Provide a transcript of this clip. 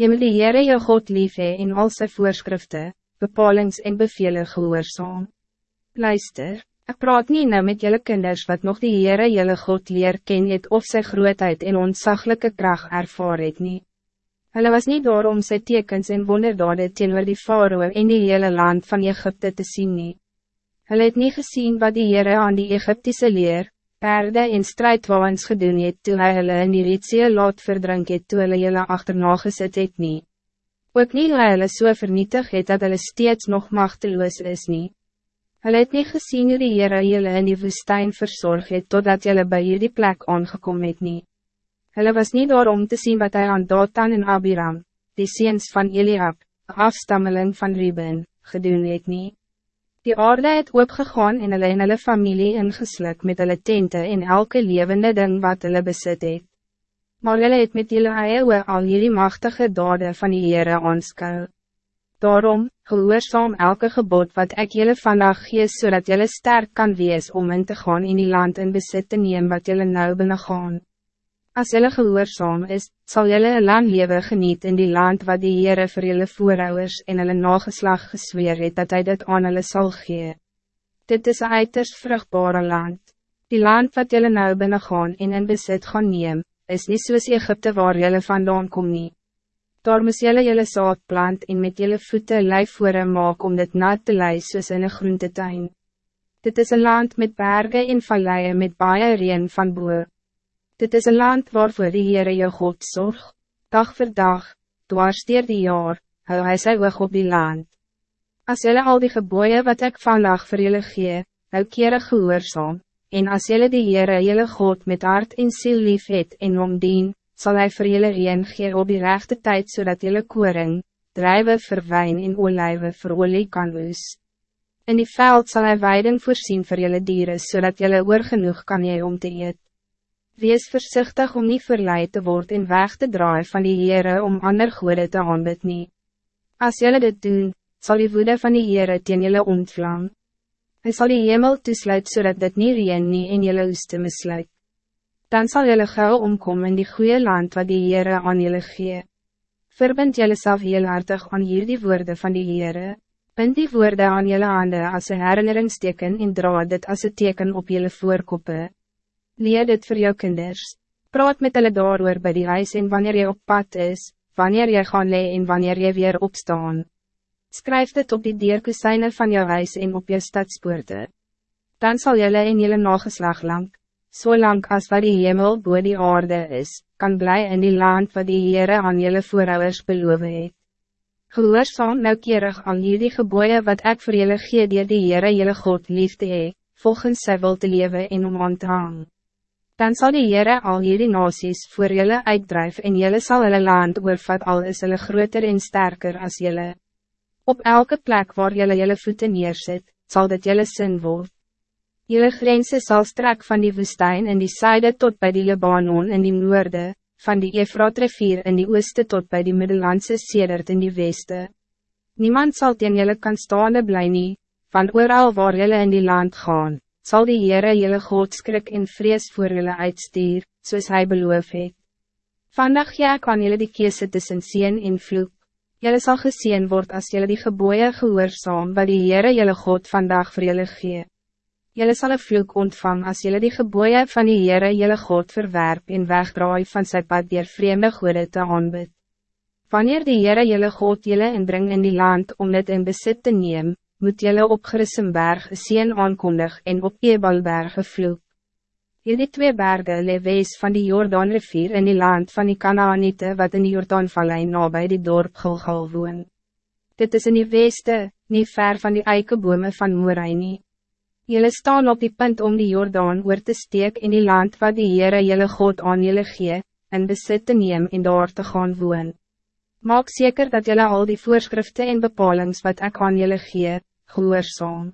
Je moet die Heere jou God lief hee in al sy voorskrifte, bepalings en bevele gehoorzaam. Luister, ik praat niet nou met jullie kinders wat nog die Heere jullie God leer ken het of sy grootheid en ontzaglijke kracht ervaar het nie. Hulle was niet door om sy tekens en wonderdade teenoor die faroe en die hele land van Egypte te zien nie. Hulle het nie gezien wat die Heere aan die Egyptische leer, perde en strijdwaans gedoen het toe hy hulle in die rietsee laat verdrink het toe hulle julle achterna gesit het nie. Ook nie hoe hulle so vernietig het dat hulle steeds nog machteloos is nie. Hulle het nie gesien hoe die Heere julle in die woestijn verzorg het totdat julle by hierdie plek aangekom het nie. Hulle was niet daar om te zien wat hij aan Datan en Abiram, die seens van Eliab, afstammeling van Ruben, gedoen het nie. Die aarde het oopgegaan en hulle en hulle familie ingesluk met hulle tente en elke levende ding wat hulle besit het. Maar hulle het met julle eie al jullie machtige dade van die Heere aanskou. Daarom, gehoorzaam elke gebod wat ik jullie vandaag gees zodat jullie sterk kan wees om in te gaan in die land en besit te neem wat jullie nou binnen gaan. Als jullie gehoorzaam is, zal jullie een lang leven geniet in die land wat die Heere voor jullie voorouders en hulle nageslag gesweer het dat hij dit aan hulle sal gee. Dit is een uiterst vruchtbare land. Die land wat jullie nou binnen gaan en in besit gaan neem, is niet soos Egypte waar jullie vandaan kom nie. Daar moes jullie jullie zaad plant en met jullie voeten lijfvoere maak om dit na te lei soos in een groentetuin. Dit is een land met bergen en valleien met baie reen van boer. Dit is een land waarvoor die Heere jou God zorg, dag voor dag, dwars dier die jaar, hou hy sy oog op die land. As jylle al die geboeien wat ik vandaag voor jullie gee, hou kere gehoorzaam, en as jylle die Heere jylle God met hart en ziel lief het en omdien, zal hij voor jullie reen gee op die rechte tijd zodat jylle koring, drijven vir wijn en olijven vir olie kan loos. In die veld zal hij weiden voorzien voor jullie dieren zodat jylle oor genoeg kan jy om te eet. Wees voorzichtig om niet verleid te worden en weg te draaien van die Heere om ander goede te aanbid nie. As jylle dit doen, zal die woede van die Heere teen jylle ontvlam. Hy sal die hemel toesluit zodat dit nie reen nie en jylle oeste misluit. Dan zal jylle gauw omkom in die goede land wat die Heere aan jylle gee. Verbind jylle self heel hartig aan hierdie woorde van die Heere. Bind die woorde aan jylle hande as een herinneringsteken en dra dit as een teken op jylle voorkoppe leer dit voor jou kinders. Praat met hulle daarover bij die huis en wanneer je op pad is, wanneer je gaan lee en wanneer je weer opstaan. Skryf dit op die deerkusijne van jou huis en op jou stadspoorte. Dan zal jylle in jylle nageslag lang, so lang as wat die hemel boe die aarde is, kan blij in die land wat die Heere aan jylle voorouders beloof het. Gehoorzaam nauwkeurig aan jullie geboeien wat ik voor jullie gee die die Heere jylle God liefde hee, volgens sy wil te leven en om aan te hang dan zal die Heere al hierdie nasies voor jullie uitdrijven en jullie zal hulle land oorvat al is hulle groter en sterker als jullie. Op elke plek waar jullie jullie voeten neerzet, zal dit jullie sin word. Jullie grenzen zal strak van die woestijn in die zuiden tot bij die Libanon in die noorde, van die Efraat-rivier in die ooste tot bij die Middellandse Sedert in die weste. Niemand zal teen jullie kan staande bly nie, van ooral waar jullie in die land gaan zal die Heere jylle God skrik en vrees voor jylle uitstuur, soos hy beloof het. Vandag ja kan jylle die kese tussen sien en vloek. Jylle sal geseen word als jylle die geboeien gehoorzaam wat die Heere jylle God vandaag voor jylle gee. Jylle sal een vloek ontvang als jylle die geboeien van die Heere jylle God verwerp en wegdraai van sy pad dier vreemde goede te aanbid. Wanneer die Heere jylle God jylle inbring in die land om dit in besit te neem, moet jylle op Grissenberg sien aankondig en op Ebalberg gevloek. Hierdie twee bergen lewees van die Jordaanrivier in die land van die Kanaanite wat in die Jordaanvallei nabij die dorp Gilgal woon. Dit is in die weste, niet ver van die eikebome van Moerai nie. Jylle staan op die punt om die Jordaan oor te steek in die land wat die Heere jylle God aan jylle gee, en besit te neem en daar te gaan woon. Maak zeker dat jullie al die voorschriften en bepalings wat ik aan jullie gee, gehoorzaam.